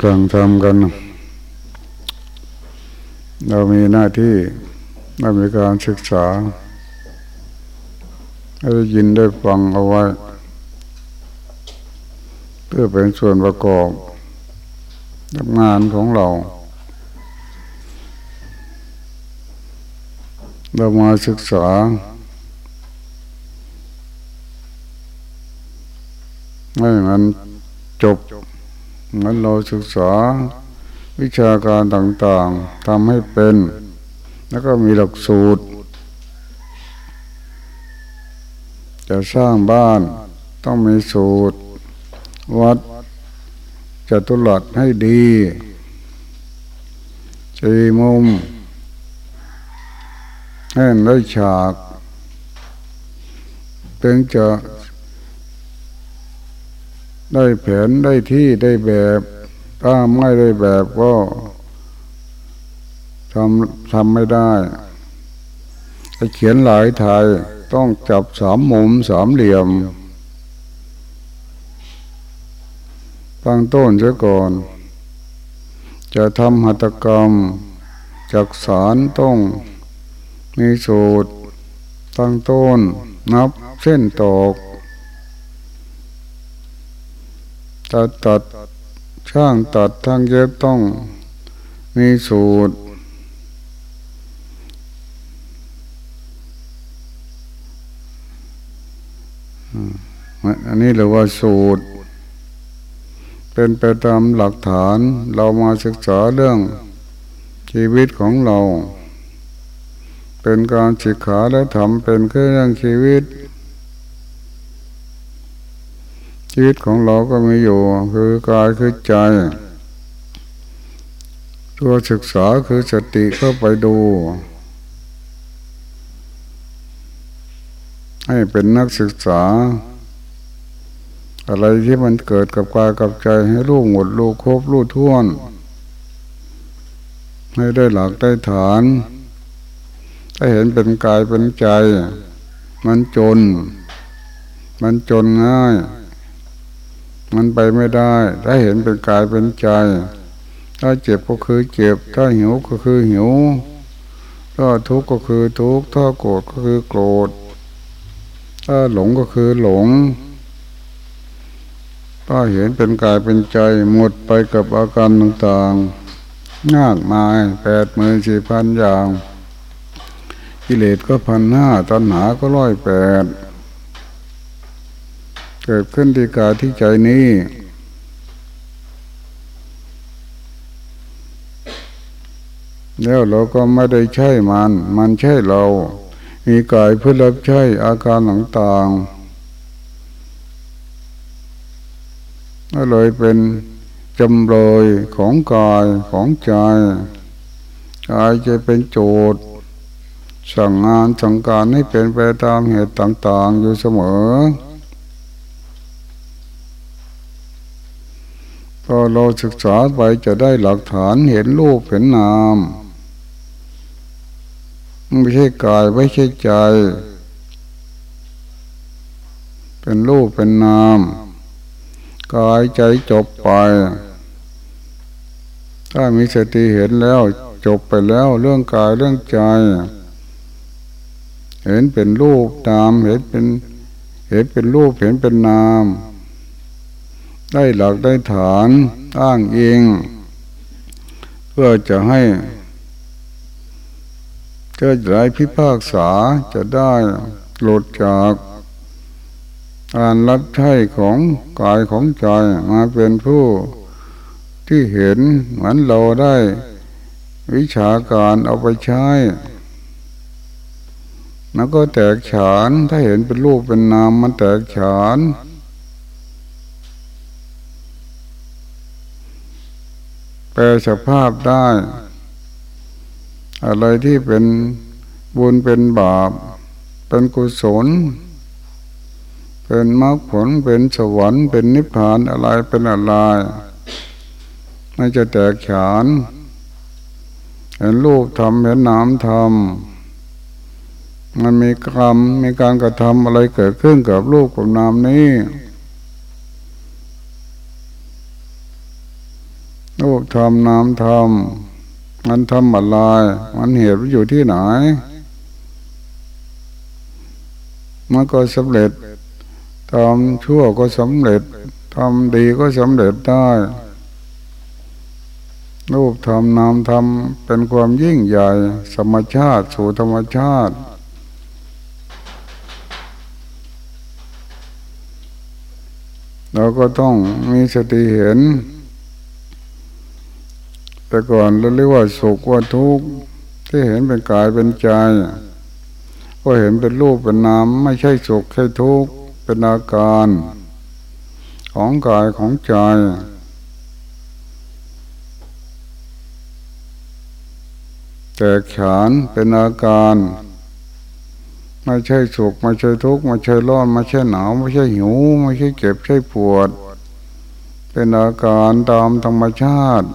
กลางทำกัน เรามีหน้าที่เรามีการศึกษาได้ยินได้ฟังเอาไว้ เพื่อเป็นส่วนประกอบทำงานของเรา เรามาศึกษา ให้มันจบ งั้นเราศึกษาวิชาการต่างๆทำให้เป็น แล้วก็มีหลักสูตร จะสร้างบ้านต้องมีสูตร วัดจะตุลัดให้ดีจีมุมให้ได้ฉากเป็นจะ ได้แผนได้ที่ได้แบบ ถ้าไม่ได้แบบก็ทำทำไม่ได้เขียนหลายไทยต้องจับสามมุมสามเหลี่ยมตั้งต้นเสียก่อน จะทำหัตถกรรมจักสารต้องมีสูตร ตั้งต้นนับเส้นตอก ตัดตัดช่างตัดทางเย็บต้องมีสูตร อันนี้เรียกว่าสูตร เป็นไปตามหลักฐานเรามาศึกษาเรื่องชีวิตของเรา เป็นการศึกษาและทำเป็นเครื่องชีวิต ชีวิตของเราก็มีอยู่ คือกายคือใจ ตัวศึกษาคือสติเข้าไปดู ให้เป็นนักศึกษา อะไรที่มันเกิดกับกายกับใจให้รู้หมดรู้ครบรู้ท่วน ให้ได้หลักได้ฐานถ้าเห็นเป็นกายเป็นใจ มันจน มันจนง่าย มันไปไม่ได้ ถ้าเห็นเป็นกายเป็นใจ ถ้าเจ็บก็คือเจ็บ ถ้าหิวก็คือหิว ถ้าทุกข์ก็คือทุกข์ ถ้าโกรธก็คือโกรธ ถ้าหลงก็คือหลง ถ้าเห็นเป็นกายเป็นใจหมดไปกับอาการต่างๆมากมายแปดหมื่นสี่พันอย่าง กิเลสก็พันห้าตัณหาก็ร้อยแปด เกิดขึ้นที่กายที่ใจนี้แล้วเราก็ไม่ได้ใช่มัน มันใช่เรา มีกายเพื่อรับใช้อาการต่างๆก็เลยเป็นจำเลยของกายของใจกายจะเป็นโจทย์ สั่งงานสั่งการให้เป็นไปตามเหตุต่าง ๆ อยู่เสมอ พอเราศึกษาไปจะได้หลักฐานเห็นรูปเห็นนามไม่ใช่กายไม่ใช่ใจ เป็นรูปเป็นนาม กายใจจบไป ถ้ามีสติเห็นแล้ว จบไปแล้วเรื่องกายเรื่องใจ เห็นเป็นรูปนามเห็นเป็น เห็นเป็นรูปเห็นเป็นนาม ได้หลักได้ฐานอ้างเองเพื่อจะให้เกิดไรพิพากษาจะได้หลุดจากการรับใช้ของกายของใจมาเป็นผู้ที่เห็นเหมือนเราได้วิชาการเอาไปใช้ แล้วก็แตกฉานถ้าเห็นเป็นรูปเป็นนามมันแตกฉาน แปลสภาพได้ อะไรที่เป็นบุญเป็นบาป เป็นกุศล เป็นมรรคผลเป็นสวรรค์เป็นนิพพานอะไรเป็นอะไรไม่จะแตกฉานเห็นรูปทำเห็นน้ำทำมันมีกรรมมีการกระทำอะไรเกิดขึ้นกับรูปกับนามนี้ ธรรมนามธรรมมันทำอะไรมันเหตุอยู่ที่ไหนมันก็สำเร็จทำชั่วก็สำเร็จทำดีก็สำเร็จได้รูปธรรมนามธรรมเป็นความยิ่งใหญ่ธรรมชาติสู่ธรรมชาติ เราก็ต้องมีสติเห็น แต่ก่อนเราเรียกว่าสุขว่าทุกข์ที่เห็นเป็นกายเป็นใจก็เห็นเป็นรูปเป็นนามไม่ใช่สุขใช่ทุกข์เป็นอาการ ของกายของใจแตกฉานเป็นอาการ ไม่ใช่สุขไม่ใช่ทุกข์ไม่ใช่ร้อนไม่ใช่หนาวไม่ใช่หิว ไม่ใช่เจ็บใช่ปวด เป็นอาการตามธรรมชาติ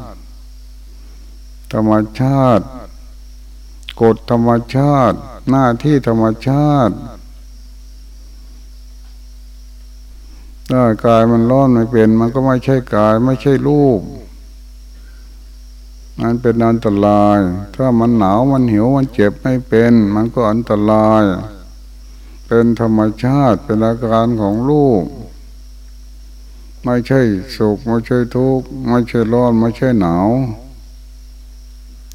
ธรรมชาติ กฎธรรมชาติ หน้าที่ธรรมชาติถ้ากายมันร้อนไม่เป็น มันก็ไม่ใช่กาย ไม่ใช่รูปมันเป็นอันตราย ถ้ามันหนาวมันหิวมันเจ็บไม่เป็น มันก็อันตราย เป็นธรรมชาติเป็นอาการของลูก ไม่ใช่สุขไม่ใช่ทุกข์ไม่ใช่ร้อนไม่ใช่หนาว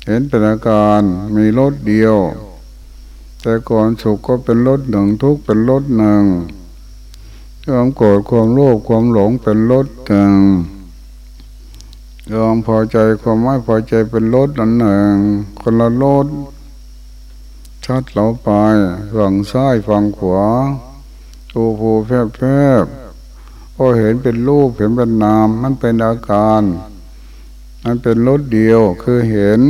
เห็นเป็นอาการมีรถเดียว แต่ก่อนสุขก็เป็นรถหนึ่งทุกข์เป็นรถหนึ่งความโกรธความโลภความหลงเป็นรถหนึ่งยอมพอใจความไม่พอใจเป็นรถหนึ่งคนละรถชัดเราไปฝั่งซ้ายฝั่งขวาตูผูแพบแพบก็เห็นเป็นรูปเห็นเป็นนามมันเป็นอาการ มันเป็นรถเดียวคือเห็น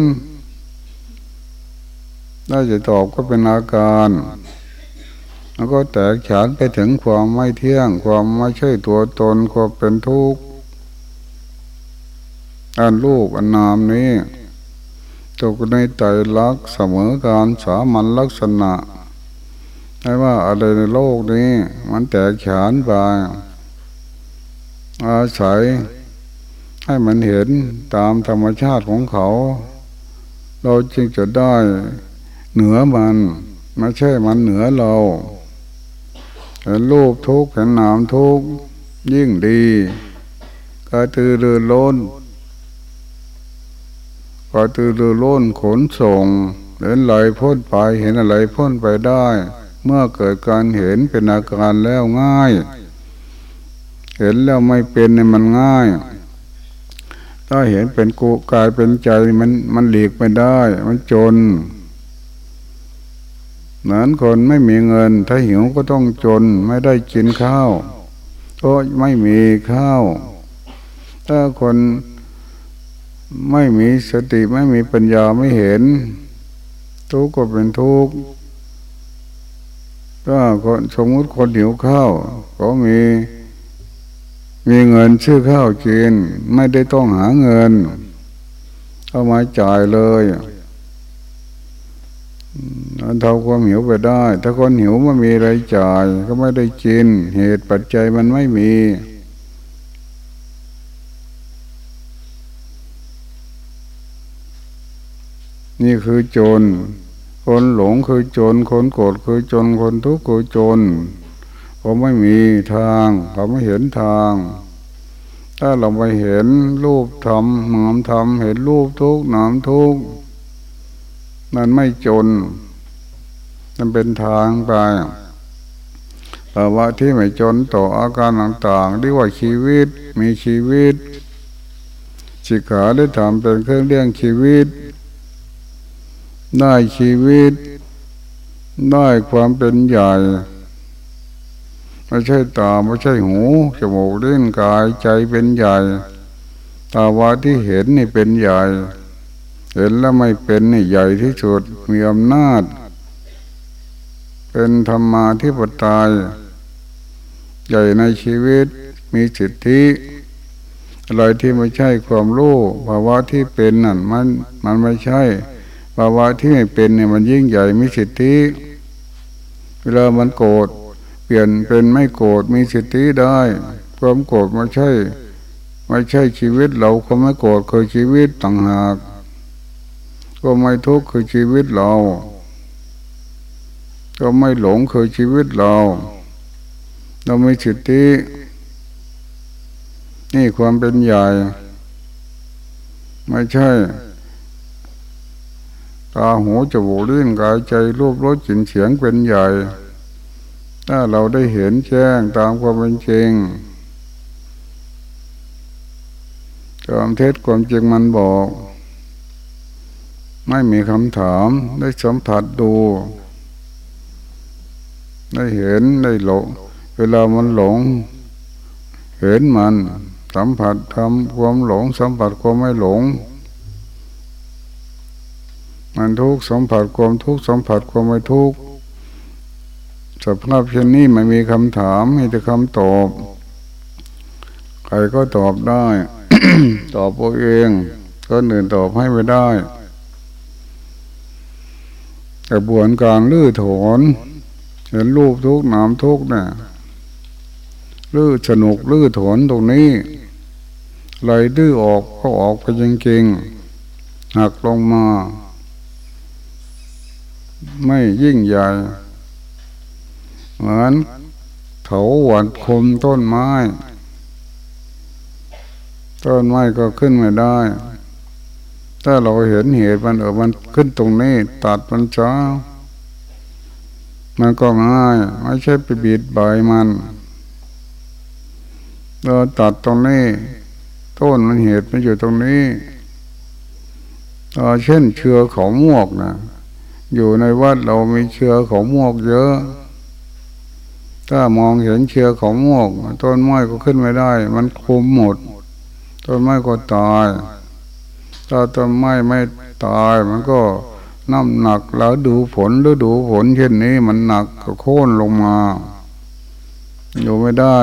น่าจะตอบก็เป็นอาการ แล้วก็แตกฉานไปถึงความไม่เที่ยง ความไม่ใช่ตัวตนความเป็นทุกข์อันรูปอันนามนี้ตกในใจลักเสมอการสามัญลักษณะไม่ว่าอะไรในโลกนี้ มันแตกฉานไปอาศัย ให้มันเห็นตามธรรมชาติของเขา เราจึงจะได้เหนือมันไม่ใช่มันเหนือเราเห็นรูปทุกข์เห็นนามทุกข์ยิ่งดีกระตือรือร้นกระตือรือร้นขนส่ง เห็นอะไรพ้นไปเห็นอะไรพ้นไปได้ เมื่อเกิดการเห็นเป็นอาการแล้วง่าย เห็นแล้วไม่เป็นเนี่ยมันง่าย ถ้าเห็นเป็นกูกายเป็นใจมันมันหลีกไม่ได้ มันจนเหมือนคนไม่มีเงิน ถ้าหิวก็ต้องจนไม่ได้กินข้าวเพราะไม่มีข้าว ถ้าคนไม่มีสติไม่มีปัญญาไม่เห็น ทุกข์ก็เป็นทุกข์ถ้าคนสมมติคนหิวข้าว ก็มี มีเงินชื่อข้าวกิน ไม่ได้ต้องหาเงิน เอามาจ่ายเลยมันเท่าความหิวไปได้ ถ้าคนหิวไม่มีอะไรจ่าย ก็ไม่ได้กิน เหตุปัจจัยมันไม่มี นี่คือจน คนหลงคือจน คนโกรธคือจน คนทุกข์คือจน เขาไม่มีทาง เขาไม่เห็นทาง ถ้าเราไปเห็นรูปธรรมนามธรรมเห็นรูปทุกนามทุกข์มันไม่จนมันเป็นทางไปภาวะที่ไม่จนต่ออาการต่างๆเรียกว่าชีวิตมีชีวิตสิกขาได้ทำเป็นเครื่องเลี้ยงชีวิต ได้ชีวิต ได้ความเป็นใหญ่ ไม่ใช่ตาไม่ใช่หูจมูกเล่นกายใจเป็นใหญ่ภาวะที่เห็นนี่เป็นใหญ่ เห็นแล้วไม่เป็นนี่ใหญ่ที่สุดมีอำนาจ เป็นธรรมาธิปไตยใหญ่ในชีวิตมีสิทธิอะไรที่ไม่ใช่ความรู้ภาวะที่เป็นนั่นมันมันไม่ใช่ภาวะที่ไม่เป็นเนี่ยมันยิ่งใหญ่มีสิทธิเวลามันโกรธ เปลี่ยนเป็นไม่โกรธมีสิทธิได้ ความโกรธไม่ใช่ ไม่ใช่ชีวิตเราก็ไม่โกรธคือชีวิตต่างหากก็ไม่ทุกข์คือชีวิตเรา ก็ไม่หลงคือชีวิตเรา เราไม่สิทธินี่ความเป็นใหญ่ ไม่ใช่ ตาหูจมูกลิ้นกายใจรูปรสกลิ่นเสียงเป็นใหญ่ ถ้าเราได้เห็นแจ้งตามความเป็นจริงความเท็จความจริงมันบอก ไม่มีคำถามได้สัมผัสดู ได้เห็นได้หลงเวลามันหลง เห็นมัน สัมผัสทำความหลง สัมผัสความไม่หลง มันทุกสัมผัสความทุกสัมผัสความไม่ทุก สภาพเช่นนี้ไม่มีคำถามมีแต่คำตอบ ใครก็ตอบได้ ตอบตัวเองก็หนึ่งตอบให้ไม่ได้กระบวนการลื้อถอนเห็นรูปทุกนามทุกเนี่ยลื้อสนุกลื้อถอนตรงนี้เลยดื้อออกก็ออกไปจริงๆหักลงมา ไม่ยิ่งใหญ่ เหมือนเถาวันคมต้นไม้ ต้นไม้ก็ขึ้นไม่ได้ ถ้าเราเห็นเหตุมันเออมันขึ้นตรงนี้ ตัดมันจ้ามันก็ง่ายไม่ใช่ไปบีดใบมันเราตัดตรงนี้ ต้นมันเหตุมันอยู่ตรงนี้เช่นเชื้อของมวกนะอยู่ในวัดเรามีเชื้อของมวกเยอะ ถ้ามองเห็นเชื้อของมวกต้นไม้ก็ขึ้นไม่ได้ มันคุมหมด ต้นไม้ก็ตาย ถ้าต้นไม้ไม่ตายมันก็น้ำหนักแล้วดูผลหรือดูผลเช่นนี้มันหนักก็โค่นลงมา อยู่ไม่ได้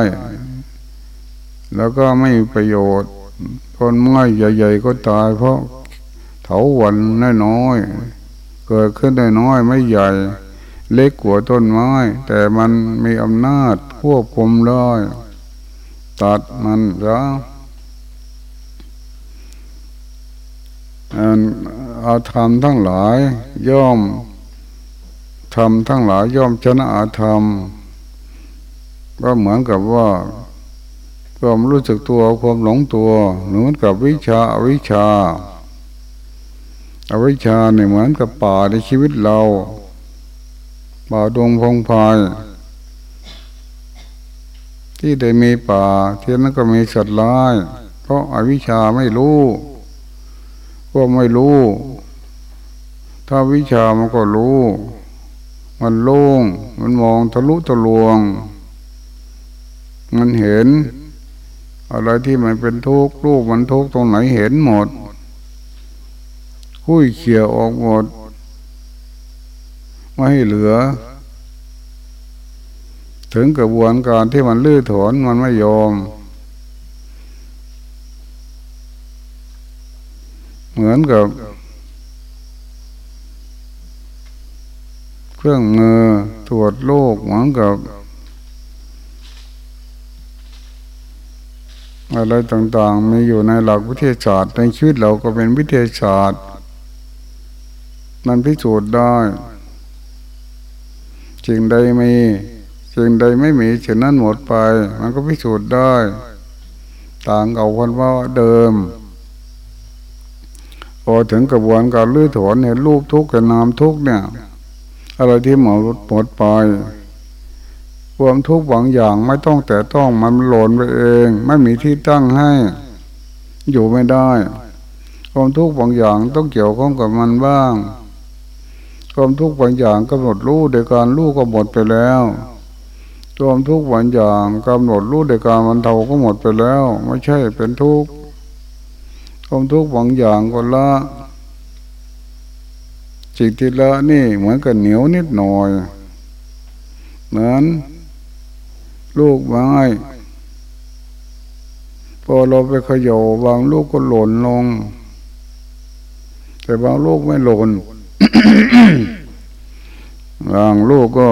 แล้วก็ไม่มีประโยชน์ต้นไม้ใหญ่ ๆ ก็ตาย เพราะเถาวันน้อยๆเกิดขึ้นน้อยไม่ใหญ่ เล็กกว่าต้นไม้ แต่มันมีอำนาจควบคุมได้ตัดมันซะอาธรรมทั้งหลายย่อมธรรมทั้งหลายย่อมชนะอาธรรม ก็เหมือนกับว่าความรู้สึกตัวความหลงตัวเหมือนกับวิชาอวิชาอวิชาเนี่ยเหมือนกับป่าในชีวิตเรา ป่าดงพงพายที่ได้มีป่าที่นั้นก็มีสัตว์ร้าย เพราะอาวิชชาไม่รู้ก็ไม่รู้ ถ้าวิชามันก็รู้ มันโล่งมันมองทะลุทะลวง มันเห็น อะไรที่มันเป็นทุกข์รูปมันทุกข์ตรงไหนเห็นหมด คุยเขี่ยออกหมด ไม่ให้เหลือ ถึงกระบวนการที่มันลื้อถอนมันไม่ยอม เหมือนกับ เครื่องมือตรวจโรคเหมือนกับอะไรต่างๆ มีอยู่ในหลักวิทยาศาสตร์ในชีวิตเราก็เป็นวิทยาศาสตร์ มันพิสูจน์ได้ สิ่งใดมีสิ่งใดไม่มีเช่นนั้นหมดไป มันก็พิสูจน์ได้ ต่างเอาคนว่าเดิม พอถึงกระบวนการลื้อถอนเห็นรูปทุกข์กับนามทุกข์เนี่ยอะไรที่หมดหมดไปความทุกข์บางอย่างไม่ต้องแต่ต้องมันหล่นไปเอง ไม่มีที่ตั้งให้ อยู่ไม่ได้ ความทุกข์บางอย่างต้องเกี่ยวข้องกับมันบ้าง ความทุกข์บางอย่างกำหนดรู้โดยการรู้ก็หมดไปแล้วความทุกข์บางอย่างกำหนดรู้โดยการมันเทาก็หมดไปแล้ว ไม่ใช่เป็นทุกข์ความทุกข์บางอย่างก็ละสิ่งที่ละนี่เหมือนกับเหนียวนิดหน่อยเหมือนลูกไม้พอเราไปขย่บางลูกก็หล่นลง แต่บางลูกไม่หล่น บางลูกก็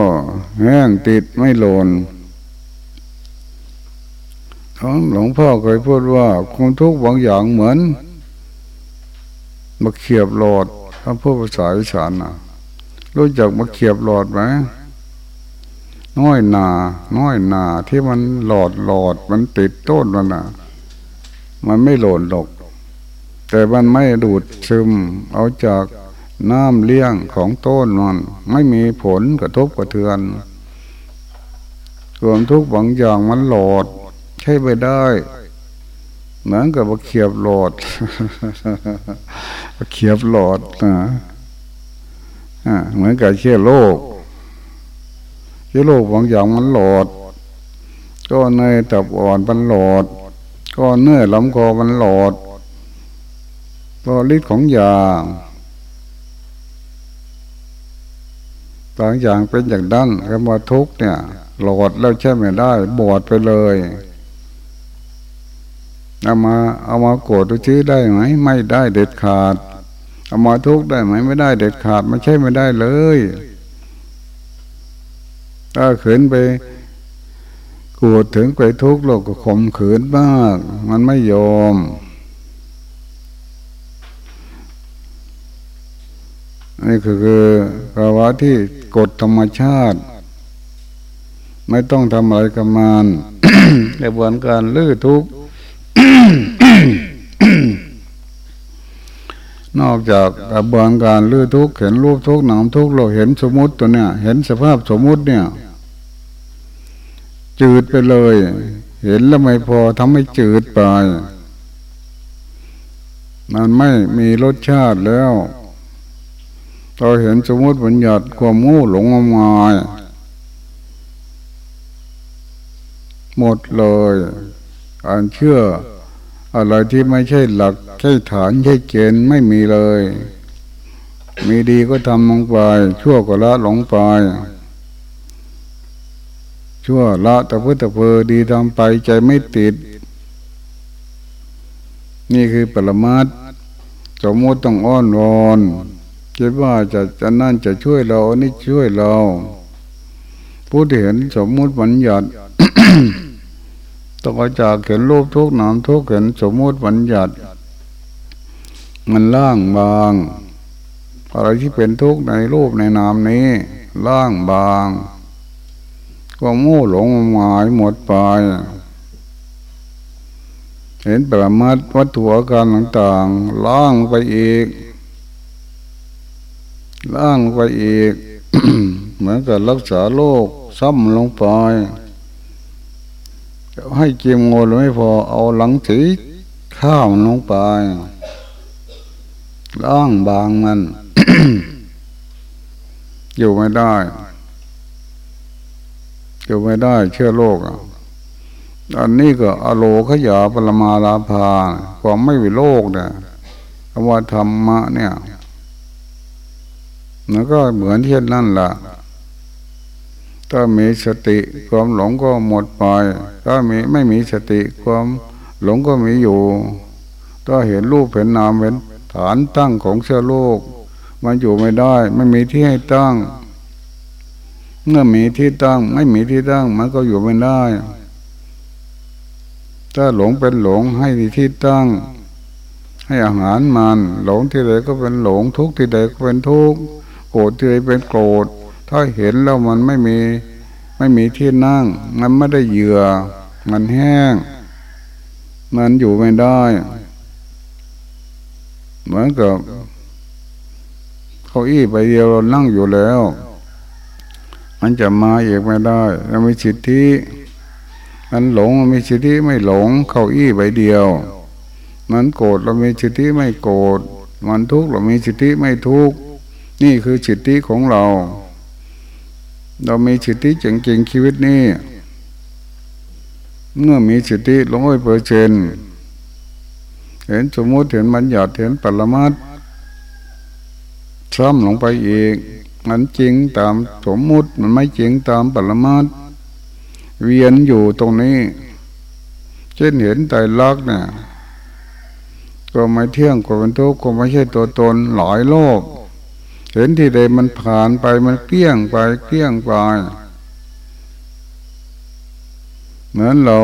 แห้งติดไม่หล่นหลวงพ่อเคยพูดว่าความทุกข์บางอย่างเหมือนมาเขียบหลอดถ้าพูดภาษาอีสานนะรู้จักมาเขียบหลอดไหมน้อยหนา น้อยหนาที่มันหลอดหลอดมันติดต้นมันนะมันไม่หล่นหรอกแต่มันไม่ดูดซึมเอาจาก น้ำเลี้ยงของต้นมันไม่มีผลกระทบกระเทือนรวมทุกบางอย่างมันหลอด ใช้ไปได้ เหมือนกับเขียบหลอดเขียบหลอดนะเหมือนกับเชื้อโรคเชื้อโรคบางอย่างมันหลอดก็เนยตับอ่อนมันหลอดก็เนื้อลำคอมันหลอดก็ฤทธิ์ของยา บางอย่างเป็นอย่างดั้นคำว่าทุกเนี่ยหลอดแล้วใช่ไม่ได้ บอดไปเลยเอามาเอามาโกรธชื้อได้ไหมไม่ได้เด็ดขาด เอามาทุกได้ไหมไม่ได้เด็ดขาดไม่ใช่ไม่ได้เลยถ้าขืนไปโกรธถึงไปทุกโลกก็ข่มขืนมาก มันไม่ยอมนี่คือภาวะที่ กฎธรรมชาติ ไม่ต้องทำอะไรกับมันกระบวนการลื้อทุกนอกจากกระบวนการลื้อทุกเห็นรูปทุกหนามทุกเราเห็นสมมติตัวเนี้ยเห็นสภาพสมมติเนี่ย จืดไปเลย เห็นแล้วไม่พอทำให้จืดไป มันไม่มีรสชาติแล้ว เราเห็นสมมติบัญญัติความงูหลงงมงาย หมดเลยอันเชื่อ อะไรที่ไม่ใช่หลักใช่ฐานใช่เกณฑ์ไม่มีเลย มีดีก็ทำลงไป ชั่วก็ละหลงไป ชั่วละแต่เพื่อแต่เพอดีทำไปใจไม่ติด นี่คือปรมัตสมมติต้องอ้อนวอน คิดว่าจะจะนั่นจะช่วยเราอันนี้ช่วยเรา ผู้ที่เห็นสมมุติบัญญัติต้องจากเห็นรูปทุกนามทุกเห็นสมมุติบัญญัติ มันล่างบาง อะไรที่เป็นทุกข์ในรูปในนามนี้ ล่างบางก็มู่หลงหมายหมดไปเห็นประมาทวัตถุอาการต่างๆล่างไปอีก ล่างไปอีก เหมือนกับรักษาโรคซ้ำลงไปให้กิมโงหรือไม่พอเอาหลังสีข้าวลงไปล่างบางมัน อยู่ไม่ได้ อยู่ไม่ได้เชื่อโลกอันนี้ก็อโลขยาปรมาลาภาความไม่วิโลกเนี่ยคำว่าธรรมะเนี่ย มันก็เหมือนเทียนนั่นแหละถ้ามีสติความหลงก็หมดไป ถ้ามีไม่มีสติความหลงก็มีอยู่ถ้าเห็นรูปเห็นนามเห็นฐานตั้งของเชื้อโลกมันอยู่ไม่ได้ ไม่มีที่ให้ตั้ง เมื่อมีที่ตั้ง ไม่มีที่ตั้ง มันก็อยู่ไม่ได้ ถ้าหลงเป็นหลงให้ที่ตั้ง ให้อาหารมัน หลงที่ใดก็เป็นหลงทุกที่ใดก็เป็นทุกข์โก รธที่เป็นโกรธ ถ้าเห็นแล้วมันไม่มีไม่มีที่นั่ง มันไม่ได้เหยื่อ มันแห้ง มันอยู่ไม่ได้ เหมือนกับเขาอี้ไปเดียวเรานั่งอยู่แล้ว มันจะมาอีกไม่ได้เรามีสิทธิมันหลงมีสิทธิไม่หลง เขาอี้ไปเดียว มันโกรธเรามีสิทธิไม่โกรธมันทุกข์เรามีสิทธิไม่ทุกข์ นี่คือสิทธิของเรา เรามีสิทธิจริงๆชีวิตนี้ เมื่อมีสิทธิร้อยเปอร์เซนเห็นสมมติเห็นบัญญัติเห็นปรมัตซ้ำลงไปอีก มันจริงตามสมมุติมันไม่จริงตามปรมัตเวียนอยู่ตรงนี้ เช่นเห็นใจลักเนี่ยก็ไม่เที่ยงก็เป็นทุกข์ก็ไม่ใช่ตัวตนหลายโลก เห็นที่ใดมันผ่านไปมันเกี้ยงไปเกี้ยงไป เหมือนเรา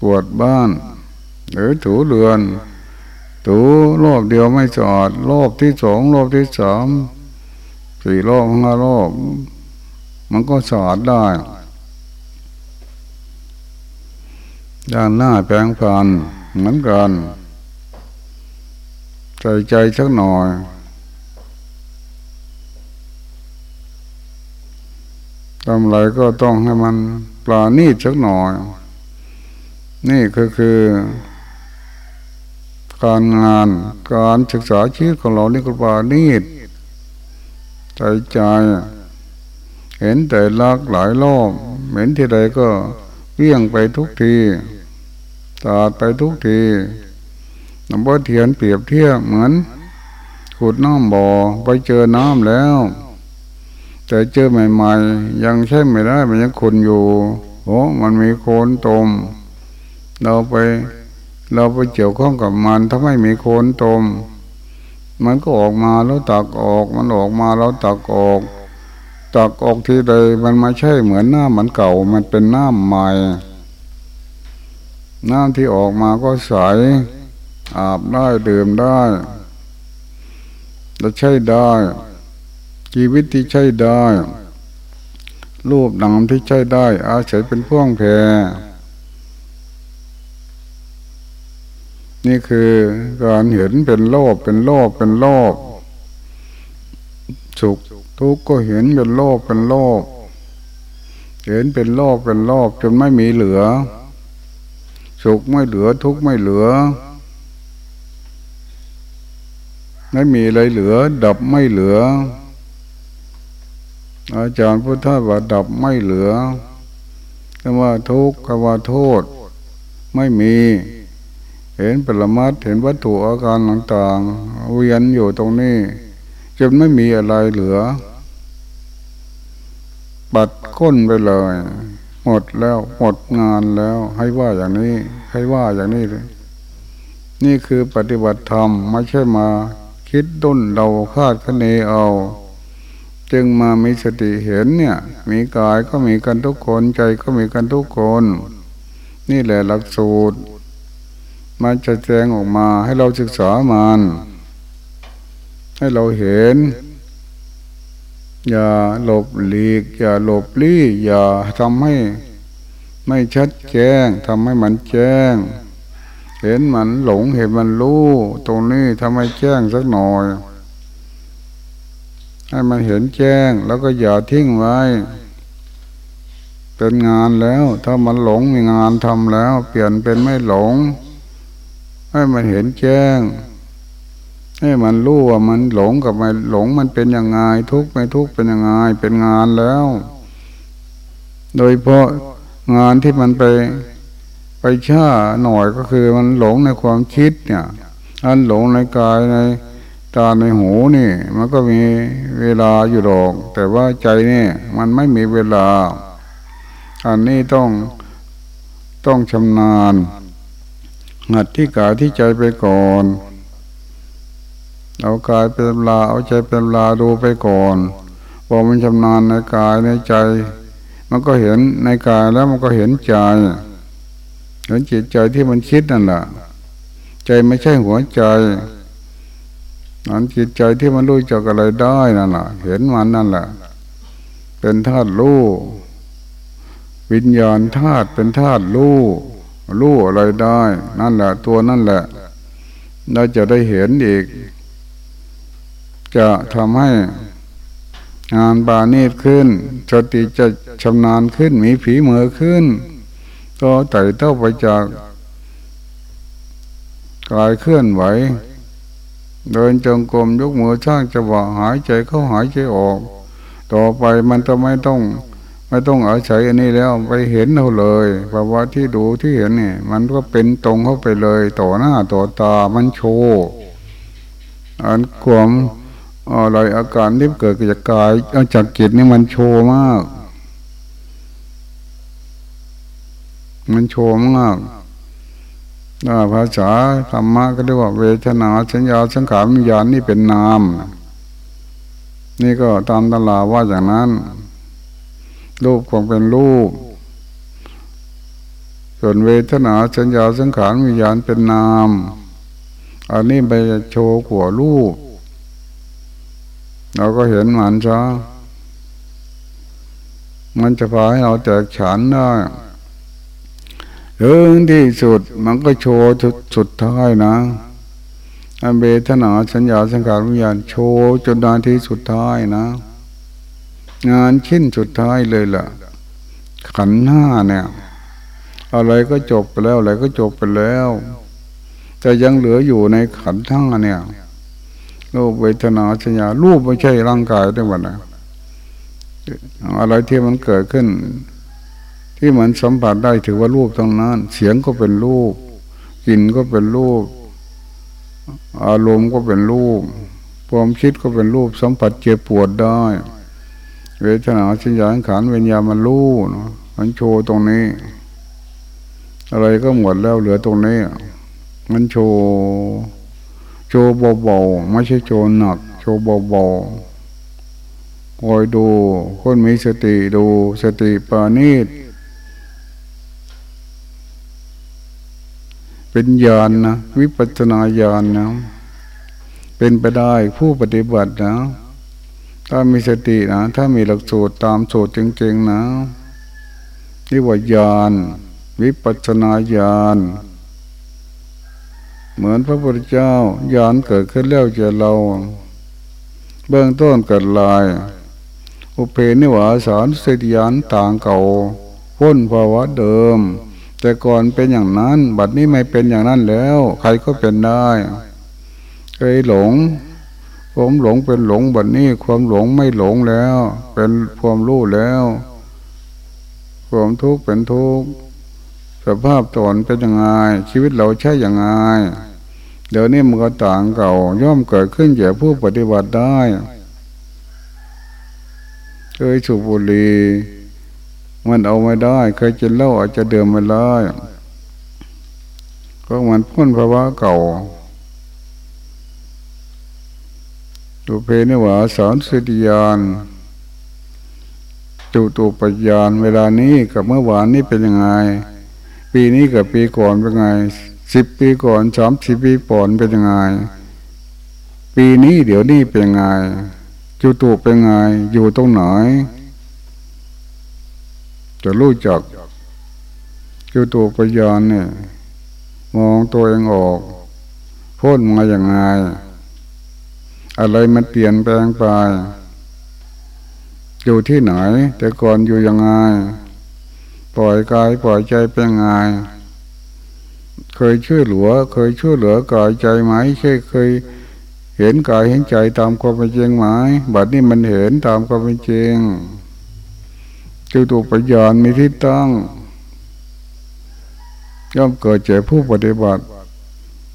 ปวดบ้าน หรือถูเรือนถูรอบเดียวไม่สะอดรอบที่สองรอบที่สามสี่รอบห้ารอบ มันก็สะอาดได้ด้านหน้าแปลงฟันเหมือนกัน ใจใจสักหน่อย ทำอะไรก็ต้องให้มันปลาณีตสักหน่อย นี่ก็คือ การงานการศึกษาชีวิตของเรานี่ก็ปลาณีตใจใจเห็นแต่ลักหลายรอบเห็นที่ใดก็เวี่ยงไปทุกทีตาดไปทุกที น้ำบ่เทียนเปรียบเทียบเหมือนขุดน้ำบ่อไปเจอน้ำแล้ว แต่เจอใหม่ๆ ยังใช่ไม่ได้มันยังขุนอยู่โอ้มันมีโคนตม เราไป เราไปเกี่ยวข้องกับมันถ้าไม่มีโคนตม มันก็ออกมาแล้วตักออก มันออกมาแล้วตักออก ตักออกทีใดมันไม่ใช่เหมือนหน้ำมันเก่า มันเป็นหน้ำใหม่น้ำที่ออกมาก็ใส อาบได้ดื่มได้และใช้ได้ ชีวิตที่ใช้ได้ รูปนามที่ใช้ได้ อาศัยเป็นพ่วงแพรนี่คือการเห็นเป็นโลกเป็นโลกเป็นโลกสุขทุกข์ก็เห็นเป็นโลกเป็นโลกเห็นเป็นโลกเป็นโลกจนไม่มีเหลือ สุขไม่เหลือทุกข์ไม่เหลือ ไม่มีอะไรเหลือ ดับไม่เหลือ อาจารย์พุทธาว่าดับไม่เหลือคำว่าทุกข์คำว่าโทษ ไม่มี เห็นปรมัตเห็นวัตถุอาการต่างๆเวียนอยู่ตรงนี้จนไม่มีอะไรเหลือ ปัดก้นไปเลย หมดแล้วหมดงานแล้ว ให้ว่าอย่างนี้ ให้ว่าอย่างนี้เลยนี่คือปฏิบัติธรรมไม่ใช่มา คิดด้นเราคาดคะเนเอา จึงมามีสติเห็นเนี่ย มีกายก็มีกันทุกคนใจก็มีกันทุกคน นี่แหละหลักสูตร มันจะแจงออกมาให้เราศึกษามันให้เราเห็น อย่าหลบหลีก อย่าหลบลี้อย่าทำให้ไม่ชัดแจ้งทำให้มันแจ้ง เห็นมันหลงเห็นมันรู้ ตรงนี้ทำให้แจ้งสักหน่อย ให้มันเห็นแจ้งแล้วก็อย่าทิ้งไว้ เป็นงานแล้ว ถ้ามันหลงมีงานทำแล้ว เปลี่ยนเป็นไม่หลง ให้มันเห็นแจ้ง ให้มันรู้ว่ามันหลงกับไม่หลงมันเป็นยังไง ทุกข์ไม่ทุกข์เป็นยังไงเป็นงานแล้ว โดยเพราะงานที่มันไป ไปช้าหน่อยก็คือมันหลงในความคิดเนี่ย อันหลงในกายในตาในหูนี่ มันก็มีเวลาอยู่หรอก แต่ว่าใจนี่มันไม่มีเวลา อันนี้ต้องต้องชำนาญหัดที่กายที่ใจไปก่อนเอากายเป็นเวลาเอาใจเป็นเวลาดูไปก่อนพอมันชำนาญในกายในใจ มันก็เห็นในกายแล้วมันก็เห็นใจ เห็นจิตใจที่มันคิดนั่นแหละใจไม่ใช่หัวใจนั้นจิตใจที่มันรู้จักอะไรได้นั่นแหละเห็นมันนั่นแหละเป็นธาตุรู้วิญญาณธาตุเป็นธาตุรู้รู้อะไรได้ นั่นแหละ ตัวนั่นแหละเราจะได้เห็นอีก จะทำให้งานบานีตขึ้นสติจะชำนาญขึ้น มีผีเหมือขึ้น ก็ไต่เต้าไปจากกายเคลื่อนไหว เดินจงกรมยกมือช่างจะว่าหายใจเข้าหายใจออก ต่อไปมันจะไม่ต้อง ไม่ต้องอาศัยอันนี้แล้วไปเห็นเราเลยภาวะที่ดูที่เห็นนี่มันก็เป็นตรงเข้าไปเลย ต่อหน้าต่อตามันโชว์อันความอะไรอาการที่เกิดจากกายจากจิตนี่มันโชว์มาก มันโชว์มากภาษาธรรมะก็เรียกว่าเวทนาสัญญาสังขารวิญญาณนี่เป็นนาม นี่ก็ตามตลาว่าอย่างนั้น รูปคงเป็นรูป ส่วนเวทนาสัญญาสังขารวิญญาณเป็นนาม อันนี้ไปโชว์ขัวรูป เราก็เห็นมันซะมันจะพาให้เราแตกฉานได้ ถึงที่สุดมันก็โชว์สุดสุดท้ายนะอันเบทนาสัญญาสังขารวิญญาณโชว์จนนาทีสุดท้ายนะ งานชิ้นสุดท้ายเลยล่ะ ขันห้าเนี่ย อะไรก็จบไปแล้วอะไรก็จบไปแล้ว แต่ยังเหลืออยู่ในขันทั้งเนี่ยรูปเวทนาสัญญารูปไม่ใช่ร่างกายด้วยวันนะอะไรที่มันเกิดขึ้น ที่มันสัมผัสได้ถือว่ารูปทั้งนั้น เสียงก็เป็นรูปกลิ่นก็เป็นรูป อารมณ์ก็เป็นรูปความคิดก็เป็นรูปสัมผัสเจ็บปวดได้ เวทนาสัญญาขันเวีญญามันรู้มันโชว์ตรงนี้ อะไรก็หมดแล้วเหลือตรงนี้ มันโชว์โชว์เบาๆไม่ใช่โชว์หนัก โชว์เบาๆคอยดู คนมีสติดูสติปานีต เป็นญาณนนะวิปัสนาญาณนนะเป็นไปได้ผู้ปฏิบัตินะ ถ้ามีสตินะ ถ้ามีหลักสูตรตามสูตรจริงๆนะนี่ว่าญาณวิปัสนาญาณเหมือนพระพุทธเจ้ายานเกิดขึ้นแล้วเจอเรา เบื้องต้นเกิดลาย อุเพนิวาสารสิทยานต่างเก่าพ้นภาวะเดิม แต่ก่อนเป็นอย่างนั้น บัดนี้ไม่เป็นอย่างนั้นแล้ว ใครก็เป็นได้เคยหลงผมหลงเป็นหลงบัดนี้ ความหลงไม่หลงแล้ว เป็นความรู้แล้ว ความทุกข์เป็นทุกข์สภาพตนเป็นยังไง ชีวิตเราใช่อย่างไงเดี๋ยวนี้มันก็ต่างเก่า ย่อมเกิดขึ้นแก่ผู้ปฏิบัติได้เคยสูบบุหรี่ มันเอาไม่ได้ เคยกินเหล้าอาจจะเดิมไม่ได้ก็มันพ้นภาวะเก่าดูเพนิวาสอนสิยานจุตุปัญญาเวลานี้กับเมื่อวานนี้เป็นยังไง ปีนี้กับปีก่อนเป็นไงสิบปีก่อนสามสิบปีก่อนเป็นยังไง ปีนี้เดี๋ยวนี้เป็นยังไงจุตูเป็นไง อยู่ตรงไหน จะรู้จักจุตูปัญญาเนี่ยมองตัวเองออกพ้นมาอย่างไง อะไรมันเปลี่ยนแปลงไป อยู่ที่ไหน แต่ก่อนอยู่ยังไง ปล่อยกายปล่อยใจเป็นไง เคยช่วยเหลือ เคยช่วยเหลือกายใจไหมเคยเคย เห็นกายเห็นใจตามความเป็นจริงไหมบัดนี้มันเห็นตามความเป็นจริง คือตัวปัญญามีที่ตั้ง ย่อมเกิดเจผู้ปฏิบัติ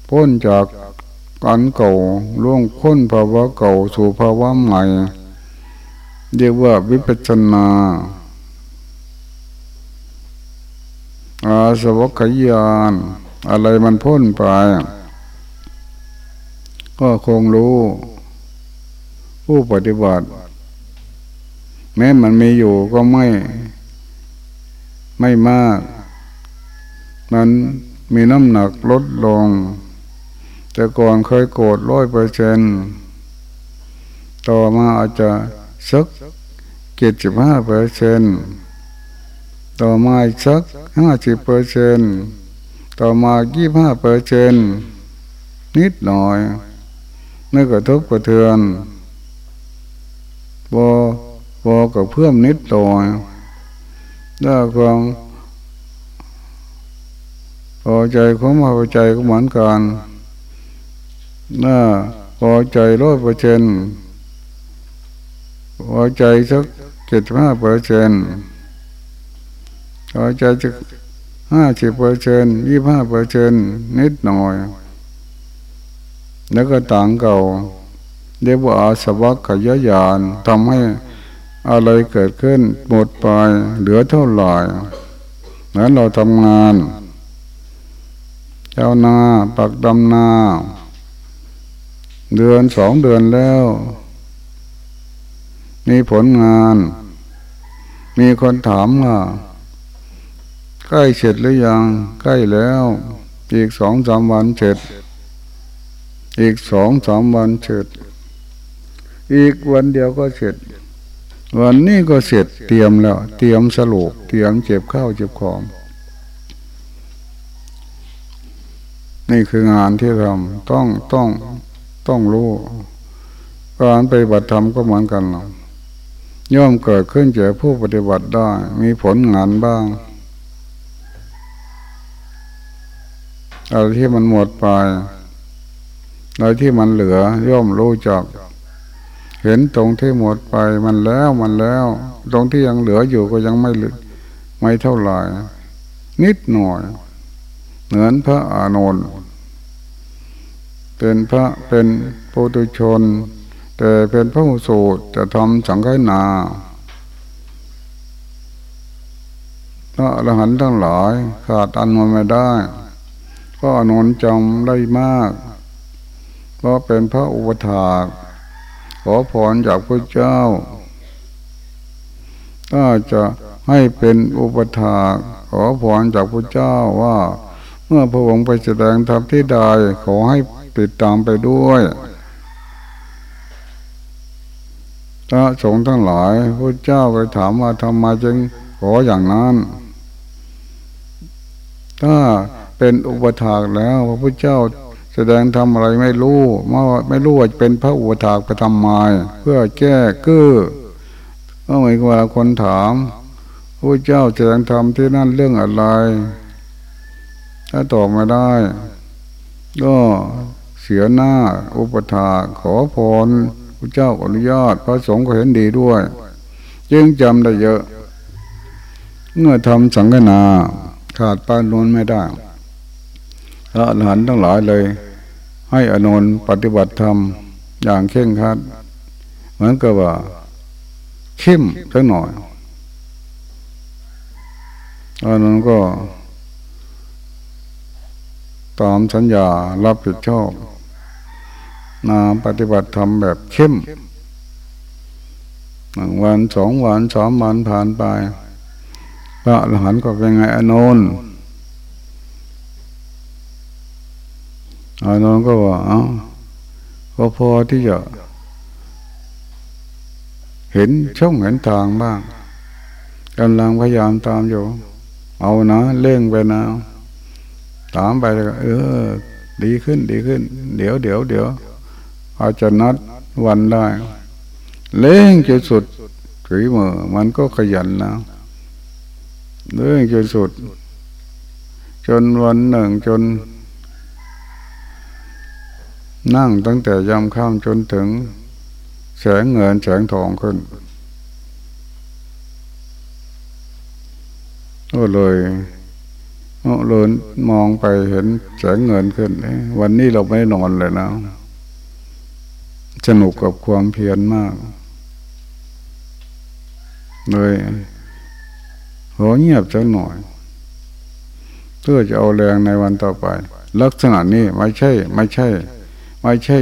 พ้นจากการเก่าล่วงพ้นภาวะเก่าสู่ภาวะใหม่ เรียกว่าวิปัสนา อาสวัคยาน อะไรมันพ้นไป ก็คงรู้ ผู้ปฏิบัติ แม้มันมีอยู่ก็ไม่ไม่มาก มันมีน้ำหนักลดลง แต่ก่อนเคยโกรธร้อยเปอร์เซนต่อมาอาจจะสักเจ็ดสิบห้าเปอร์เซนต่อมาสักห้าสิบเปอร์เซนต่อมายี่ห้าเปอร์เซนนิดหน่อยไม่กระทบกระเทือนบอ บอกับเพื่อมนิดหน่อยถ้าความพอใจขอมาพอใจก็เหมือนกันน่าพอใจร้อยเปอร์เซ็นพอใจสักเจ็ดห้าเปอร์เซ็นพอใจจะห้าสิบเปอร์เซ็นยี่ห้าเปอร์เซ็นนิดหน่อย แล้วก็ต่างเก่าเรียกว่าอาสวัคขยายานทำให้ อะไรเกิดขึ้นหมดไปเหลือเท่าไหร่นั้นเราทำงาน เจ้านาปักดำนา เดือนสองเดือนแล้ว มีผลงาน มีคนถามว่าใกล้เสร็จหรือยัง ใกล้แล้ว อีกสองสามวันเสร็จ อีกสองสามวันเสร็จ อีกวันเดียวก็เสร็จ วันนี้ก็เสร็จเตรียมแล้ว เตรียมสรุปเตรียมเจ็บข้าวเจ็บของ นี่คืองานที่ทำต้องต้องต้องรู้การปฏิบัติธรรมก็เหมือนกันย่อมเกิดขึ้นจากผู้ปฏิบัติได้ มีผลงานบ้างอะไรที่มันหมดไปอะไรที่มันเหลือย่อมรู้จัก เห็นตรงที่หมดไปมันแล้วมันแล้ว ตรงที่ยังเหลืออยู่ก็ยังไม่ไม่เท่าไหร่นิดหน่อย เหมือนพระอานนท์เป็นพระเป็นปุถุชน แต่เป็นพระหูสูตรจะทำสังฆนาพระอรหันต์ทั้งหลายขาดอันมันไม่ได้ก็อนนจำได้มาก เพราะเป็นพระอุปถาก ขอพรจากพระเจ้า ถ้าจะให้เป็นอุปถากขอพรจากพระเจ้าว่า เมื่อพระองค์ไปแสดงธรรมที่ใดขอให้ติดตามไปด้วยถ้าสงฆ์ทั้งหลายพระเจ้าไปถามว่าทำไมจึงขออย่างนั้น ถ้าเป็นอุปถากแล้วพระพุทธเจ้า แสดงทำอะไรไม่รู้มาไม่รู้ว่าเป็นพระอุปถากไปทำไมเพื่อแก้กื้อเมื่อเวลาคนถามพระเจ้าแสดงธรรมที่นั่นเรื่องอะไร ถ้าตอบไม่ได้ ก็เสียหน้าอุปถาขอพรพระเจ้าอนุญาต พระสงฆ์ก็เห็นดีด้วย จึงจำได้เยอะ เมื่อทำสังฆนาขาดปานนไม่ได้ พระอรหันต์ทั้งหลายเลย ให้อนนปฏิบัติธรรมอย่างเข่งคัดเหมือนกับว่า เข้มสักหน่อยอนนท์ก็ ตามสัญญารับผิดชอบนาปฏิบัติธรรมแบบเข้มหนึ่งวันสองวันสามวันผ่านไปพระอรหันต์ก็เป็นไงอนนท์ อานนท์ก็ว่าเอ้าก็พอที่จะ เห็นช่องเห็นทางบ้างกำลังพยายามตามอยู่ เอานะเล่งไปนะตามไปเออ ดีขึ้นดีขึ้น เดี๋ยวเดี๋ยวเดี๋ยวอาจจะนัดวันได้ เล่งจนสุดถือมือมันก็ขยันนะเล่งจนสุด จนวันหนึ่งจน นั่งตั้งแต่ยามค่ำจนถึง แสงเงินแสงทองขึ้นก็เลยเลยมองไปเห็นแสงเงินขึ้น วันนี้เราไม่นอนเลยนะสนุกกับความเพียรมาก เลยหัวเงียบจังหน่อย เพื่อจะเอาแรงในวันต่อไป ลักษณะนี้ไม่ใช่ ไม่ใช่ ไม่ใช่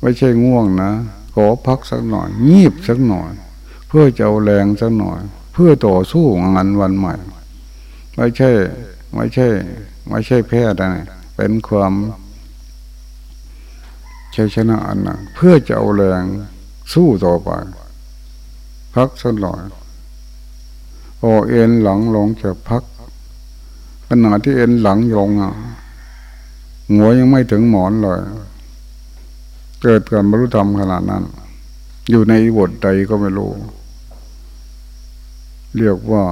ไม่ใช่ง่วงนะ ขอพักสักหน่อย งีบสักหน่อย เพื่อจะเอาแรงสักหน่อย เพื่อต่อสู้งานวันใหม่ ไม่ใช่ ไม่ใช่ ไม่ใช่แพ้นะเป็นความชัยชนะอันนะเพื่อจะเอาแรงสู้ต่อไป พักสักหน่อยพอเอ็นหลังลงจะพักขณะที่เอ็นหลังลงอะ หัวยังไม่ถึงหมอนเลย เกิดการบรรลุธรรมขนาดนั้น อยู่ในบทใดก็ไม่รู้ เรียกว่า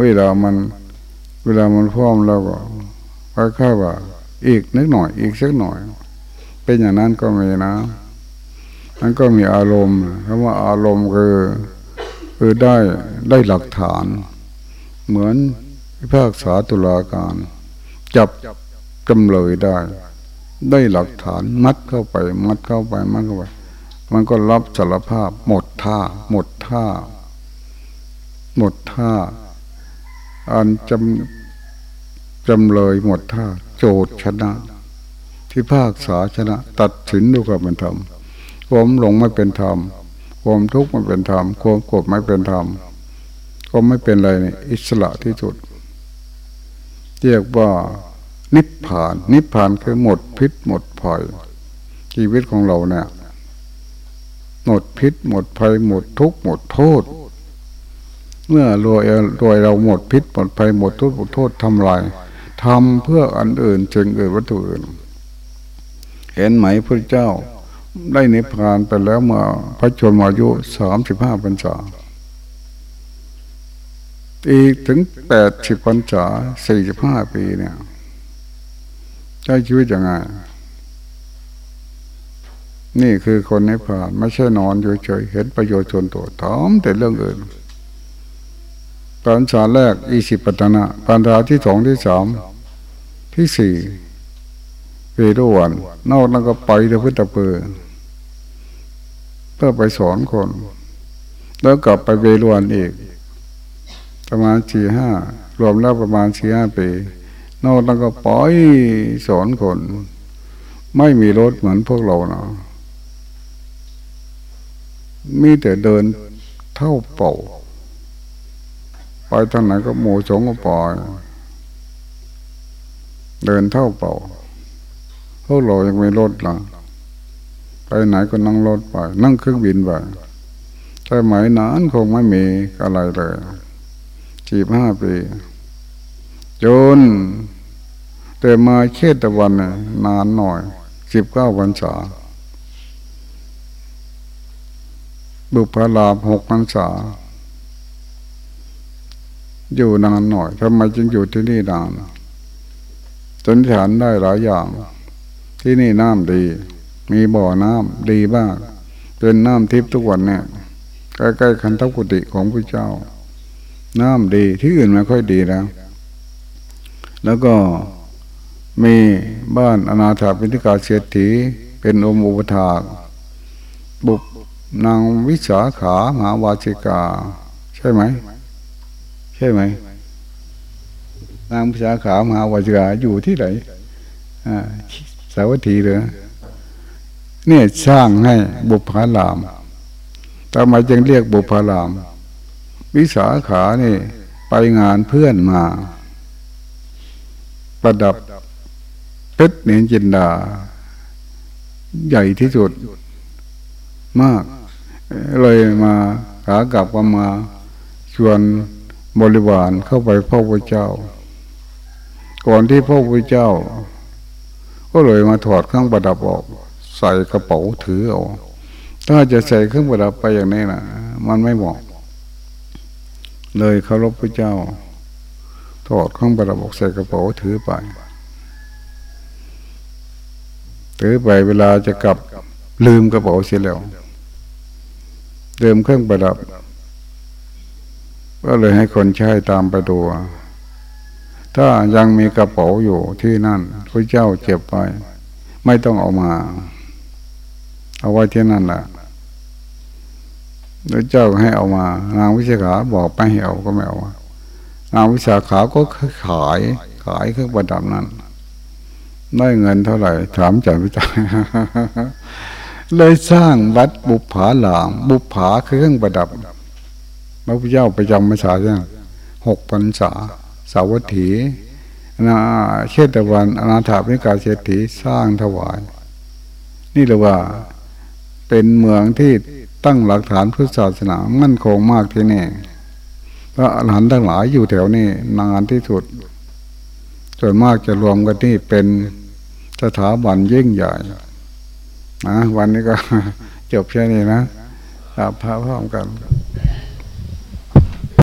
เวลามัน เวลามันพร้อมแล้วก็ค่อยๆว่า อีกนิดหน่อย อีกสักหน่อย เป็นอย่างนั้นก็มีนะมันก็มีอารมณ์คำว่าอารมณ์คือคือได้ได้หลักฐาน เหมือนพิพากษาตุลาการ จับ จำเลยได้ ได้หลักฐานมัดเข้าไป มัดเข้าไปมัดเข้าไป มันก็รับสารภาพ หมดท่า หมดท่า หมดท่าอันจำจำเลยหมดท่า โจดชนะที่ภาคษาชนะ ตัดสินด้วยความเป็นธรรมความหลงไม่เป็นธรรมความทุกข์ไม่เป็นธรรมความโกรธไม่เป็นธรรมก็ไม่เป็นไรนี่อิสระที่สุดเรียกว่า นิพพาน นิพพานคือหมดพิษหมดภัย ชีวิตของเราเนี่ยหมดพิษหมดภัยหมดทุกข์หมดโทษ เมื่อรวยรวยเราหมดพิษหมดภัยหมดทุกข์หมดโทษทำลายทำเพื่ออันอื่นจึงอื่นวัตถุอื่น เห็นไหมพระเจ้า ได้นิพพานไปแล้วเมื่อพระชนมายุสามสิบห้าพรรษาอีกถึงแปดสิบพรรษาสี่สิบห้าปีเนี่ย ช้ชีวิตยังไง นี่คือคนนิพพาน ไม่ใช่นอนเฉยๆเห็นประโยชน์ส่วนตัวถามแต่เรื่องอื่นตอนสาแรกอีสิปัตนะปัญญาที่สองที่สามที่สี่เวรวันนอกนั้นก็ไปเดพุทธเปือเพื่อไปสอนคน แล้วกลับไปเวรวันอีก ประมาณสี่ห้ารวมแล้วประมาณสี่ห้าปี นอกนั้นก็ปล่อยสอนคน ไม่มีรถเหมือนพวกเราเนาะมีแต่เดินเท่าเป่า ไปทางไหนก็หมูสงก็ปล่อย เดินเท่าเป่าพวกเรายังไม่รถละไปไหนก็นั่งรถไป นั่งเครื่องบินไปแต่หมายนานคงไม่มีอะไรเลยจีบห้าปีจน แต่มาเชตวันนานหน่อยสิบเก้าวันษา บุพลาหกพรรษา อยู่นานหน่อยทำไมจึงอยู่ที่นี่นานจนฐานได้หลายอย่าง ที่นี่น้ำดี มีบ่อน้ำดีบ้างเป็นน้ำทิพย์ทุกวันเนี่ยใกล้ๆคันทักุติของพระเจ้า น้ำดีที่อื่นไม่ค่อยดีแล้ว แล้วก็ มีบ้านอนาถาปิณิกาเศรษฐีเป็นอมอุปถากบุกนางวิสาขามหาวาชิกา ใช่ไหม ใช่ไหม นางวิสาขามหาวาชิกาอยู่ที่ไหนสาวัตถีเลยเนี่ยสร้างให้บุพารามทำไมจึงเรียกบุพาราม วิสาขานี่ ไปงานเพื่อนมา ประดับ เพชรเนียนจินดา ใหญ่ที่สุด มาก เลยมาขากลับมามาชวนบริวารเข้าไปพ่อพระเจ้า ก่อนที่พ่อพระเจ้า ก็เลยมาถอดเครื่องประดับออก ใส่กระเป๋าถือเอาถ้าจะใส่เครื่องประดับไปอย่างนี้นะมันไม่เหมาะเลยเคารพพระเจ้าถอดเครื่องประดับออกใส่กระเป๋าถือไป ถือไปเวลาจะกลับลืมกระเป๋าเสียแล้วเดิมเครื่องประดับ ก็เลยให้คนใช้ตามไปดู ถ้ายังมีกระเป๋าอยู่ที่นั่นพระเจ้าเก็บไป ไม่ต้องเอามา เอาไว้ที่นั่นแหละพระเจ้าให้เอามา นางวิสาขาบอกไปให้เอาก็ไม่เอานางวิสาขาก็ขายขายเครื่องประดับนั้น ได้เงินเท่าไหร่ ถามจากพิจารเลยสร้างวัดบุผาหลาม บุผาคือเครื่องประดับพระพุทธเจ้าประจำพรรษาเนี่ยหกพรรษา สาวัตถีนาเชตวันอนาถาพิกาเศรษฐีสร้างถวาย นี่เรียว่าเป็นเมืองที่ตั้งหลักฐานพุทธศาสนามั่นคงมากที่นี่พระอรหันต์ทั้งหลายอยู่แถวนี้นานที่สุด ส่วนมากจะรวมกันที่เป็นสถาบันยิ่งใหญ่นะวันนี้ก็จบแค่นี้นะพระพร้อมกัน